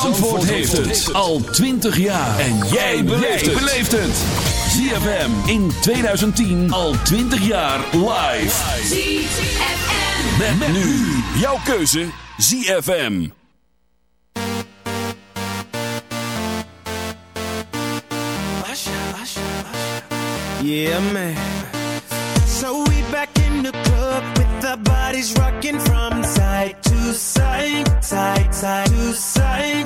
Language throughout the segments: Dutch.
Zandvoort, heeft het al 20 jaar. En jij beleeft het. ZFM in 2010 al 20 jaar live. ZFM. Met, met nu jouw keuze ZFM. Yeah man. So we back in the club with our bodies rocking from side to side, side, side to side.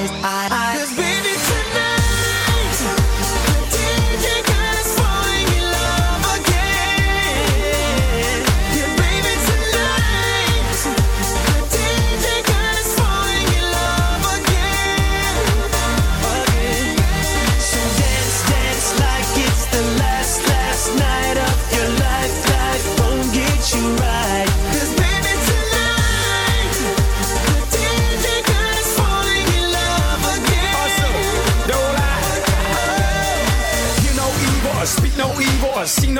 I,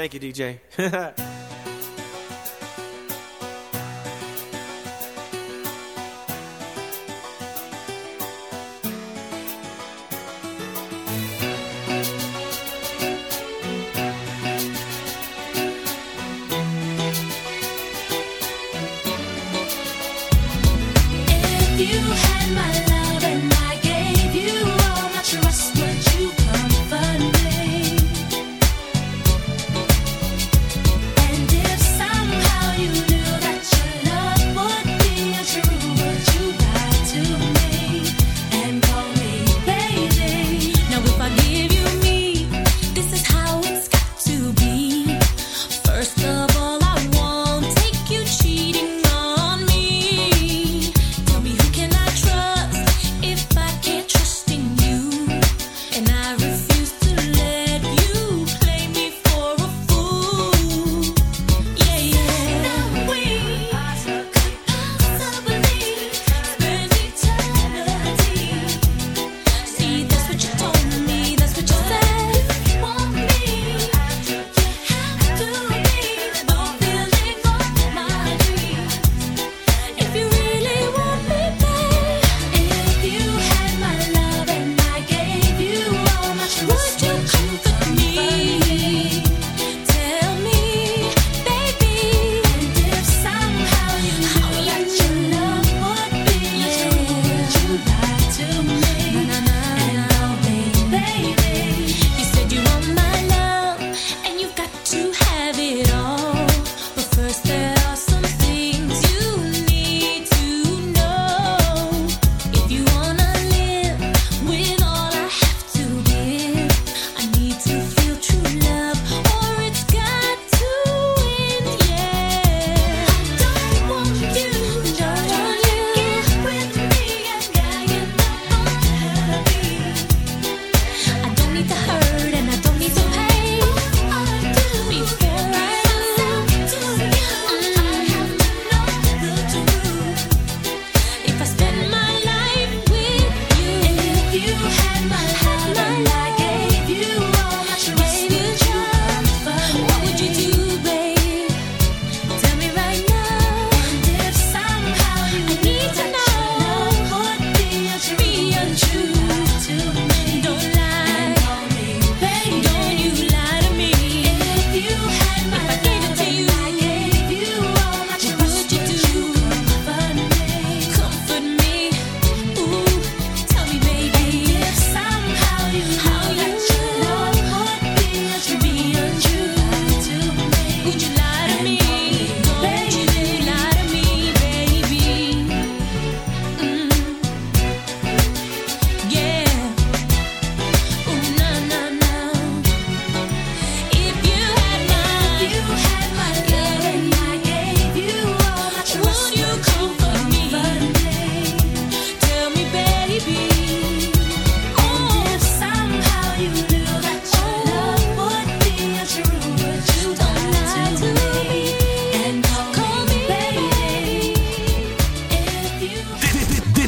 Thank you, DJ.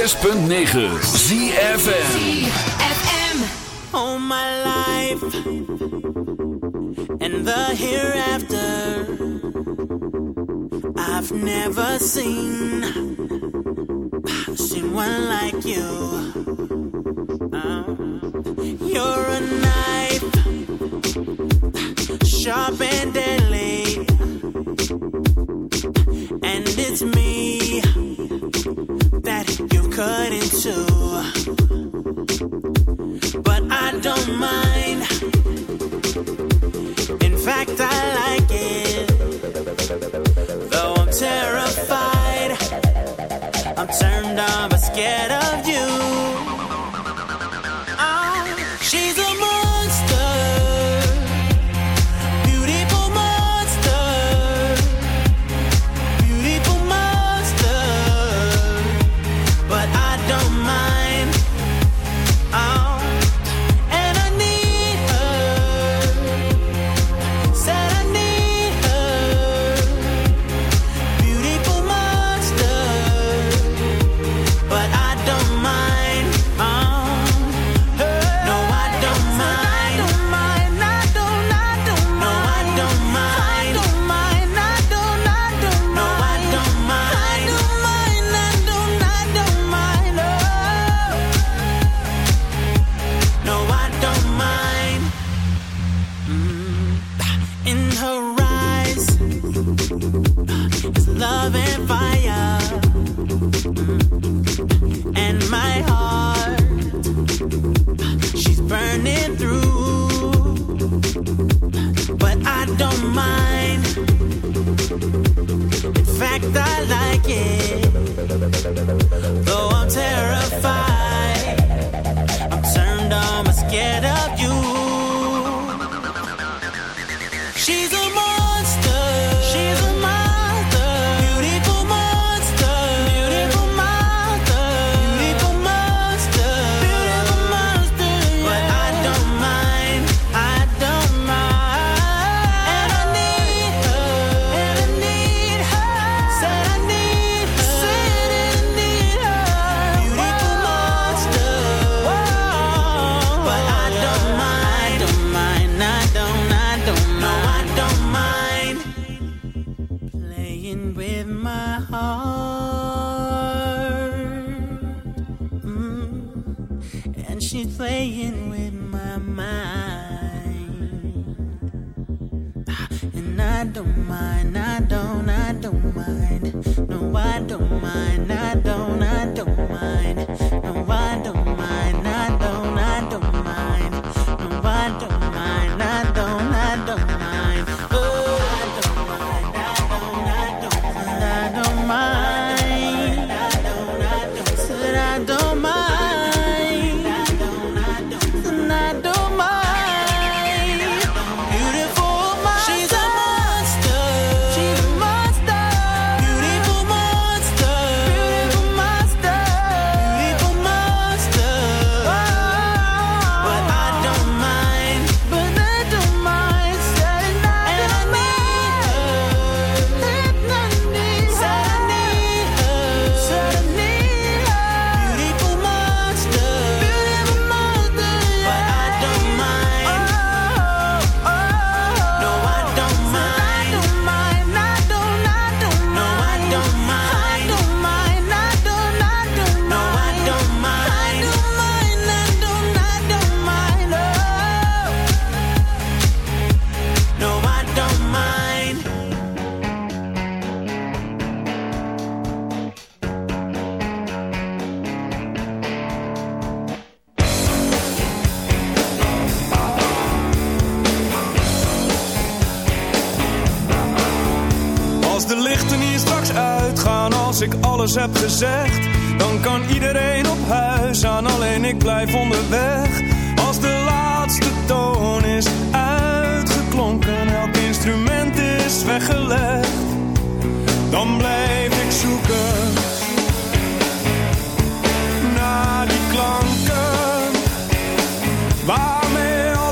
106.9 ZFM All my life. And the hereafter I've never seen Seen like you. Uh, You're a knife. Sharp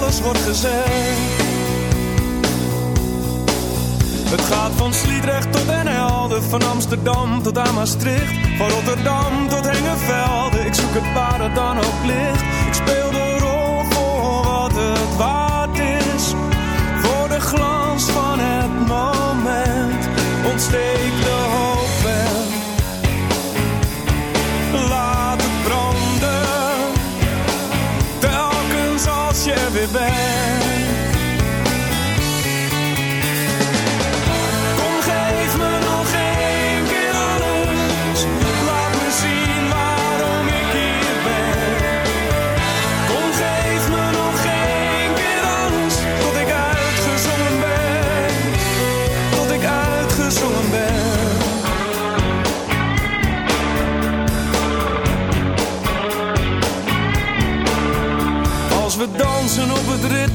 alles wordt gezegd. Het gaat van Sliedrecht tot Den Helden, van Amsterdam tot aan Maastricht. Van Rotterdam tot Hengevelde, ik zoek het waar het dan ook licht. Ik speel de rol voor wat het waard is, voor de glans van het moment. Ontsteek baby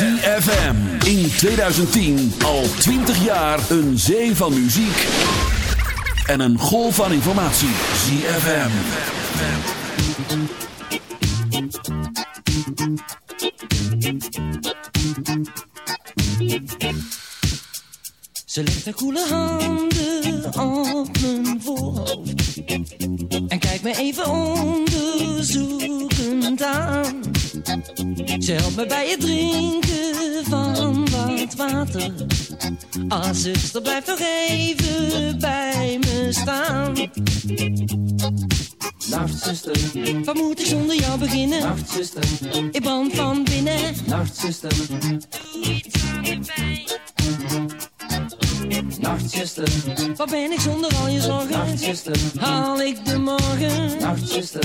ZFM. In 2010 al 20 jaar een zee van muziek. En een golf van informatie. ZFM. Ze legt haar koele handen op mijn voorhoofd En kijkt me even onderzoekend Ze helpt me bij het drinken van wat water Ah, zuster, blijf nog even bij me staan Nacht zuster, Wat moet ik zonder jou beginnen? nacht zuster, Ik brand van binnen nacht zuster. Nacht zuster, Wat ben ik zonder al je zorgen? nacht zuster, Haal ik de morgen? nacht zuster.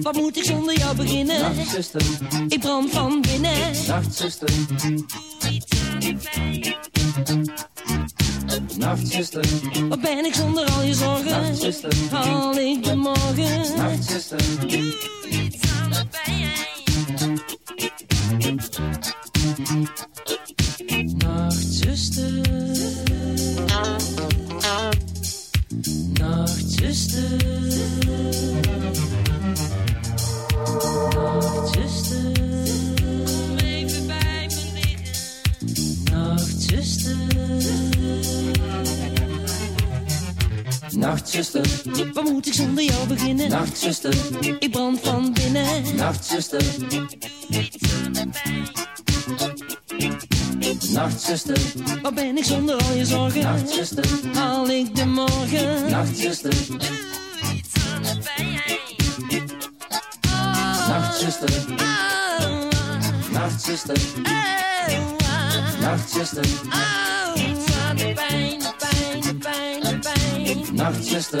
Wat moet ik zonder jou beginnen? nacht zuster, Ik brand van binnen. nacht zuster. Wat ben ik zonder al je zorgen? nacht zuster, Haal ik de morgen? nacht zuster. Nachtzuster. Jou beginnen? nacht zuster, Ik brand van binnen. nacht zuster. Nacht zuster, Wat ben ik zonder al je zorgen? nacht zuster, Haal ik de morgen? nacht zuster. Nacht zuster,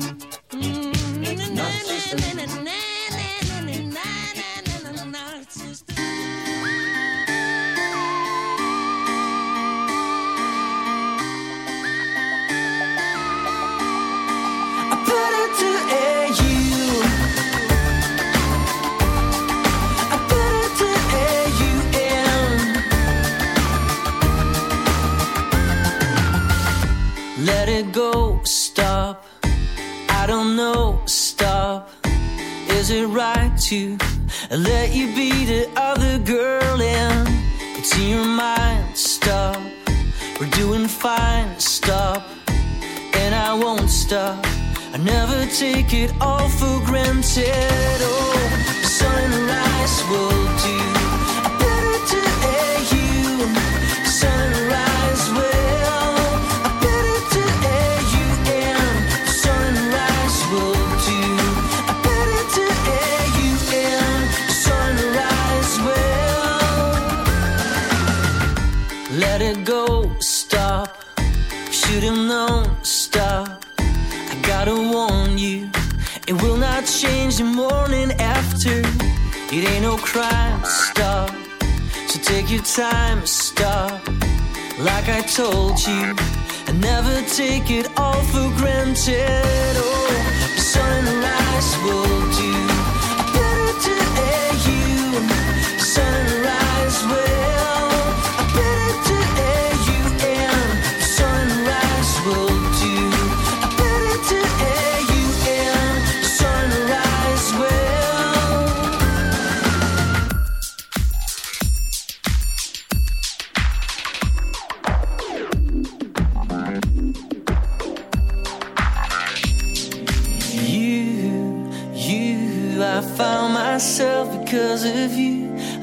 Take it all for granted. Oh, crime, stop. So take your time, stop. Like I told you, and never take it all for granted. Oh, sunrise will do.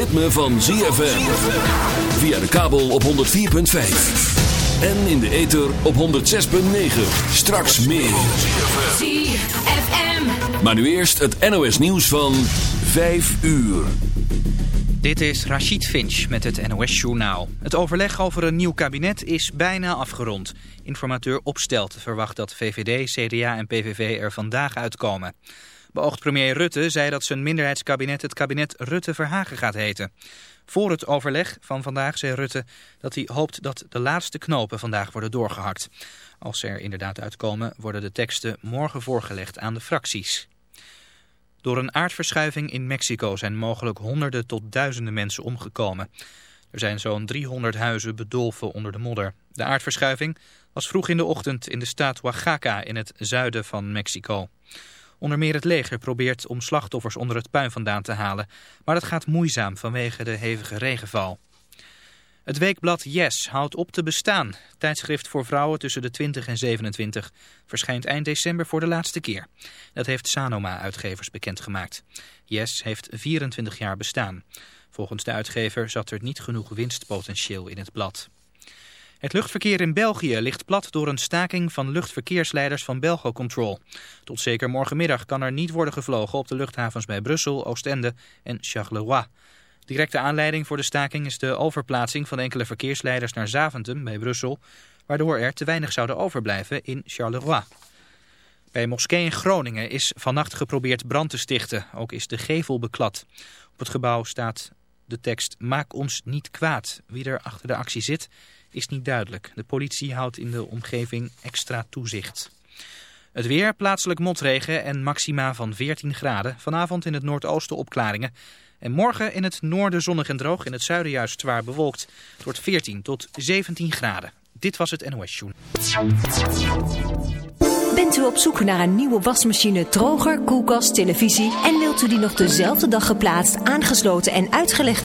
Ritme van ZFM. Via de kabel op 104.5. En in de ether op 106.9. Straks meer. ZFM. Maar nu eerst het NOS nieuws van 5 uur. Dit is Rachid Finch met het NOS-journaal. Het overleg over een nieuw kabinet is bijna afgerond. Informateur Opstelt verwacht dat VVD, CDA en PVV er vandaag uitkomen. Beoogd premier Rutte zei dat zijn minderheidskabinet het kabinet Rutte-Verhagen gaat heten. Voor het overleg van vandaag zei Rutte dat hij hoopt dat de laatste knopen vandaag worden doorgehakt. Als ze er inderdaad uitkomen worden de teksten morgen voorgelegd aan de fracties. Door een aardverschuiving in Mexico zijn mogelijk honderden tot duizenden mensen omgekomen. Er zijn zo'n 300 huizen bedolven onder de modder. De aardverschuiving was vroeg in de ochtend in de staat Oaxaca in het zuiden van Mexico. Onder meer het leger probeert om slachtoffers onder het puin vandaan te halen, maar dat gaat moeizaam vanwege de hevige regenval. Het weekblad Yes houdt op te bestaan. Tijdschrift voor vrouwen tussen de 20 en 27 verschijnt eind december voor de laatste keer. Dat heeft Sanoma uitgevers bekendgemaakt. Yes heeft 24 jaar bestaan. Volgens de uitgever zat er niet genoeg winstpotentieel in het blad. Het luchtverkeer in België ligt plat door een staking van luchtverkeersleiders van Belgocontrol. Tot zeker morgenmiddag kan er niet worden gevlogen op de luchthavens bij Brussel, Oostende en Charleroi. Directe aanleiding voor de staking is de overplaatsing van enkele verkeersleiders naar Zaventem bij Brussel, waardoor er te weinig zouden overblijven in Charleroi. Bij moskee in Groningen is vannacht geprobeerd brand te stichten. Ook is de gevel beklad. Op het gebouw staat de tekst Maak ons niet kwaad. Wie er achter de actie zit is niet duidelijk. De politie houdt in de omgeving extra toezicht. Het weer, plaatselijk motregen en maxima van 14 graden. Vanavond in het noordoosten opklaringen. En morgen in het noorden zonnig en droog, in het zuiden juist zwaar bewolkt. Het wordt 14 tot 17 graden. Dit was het NOS Joen. Bent u op zoek naar een nieuwe wasmachine, droger, koelkast, televisie... en wilt u die nog dezelfde dag geplaatst, aangesloten en uitgelegd